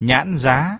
nhãn giá.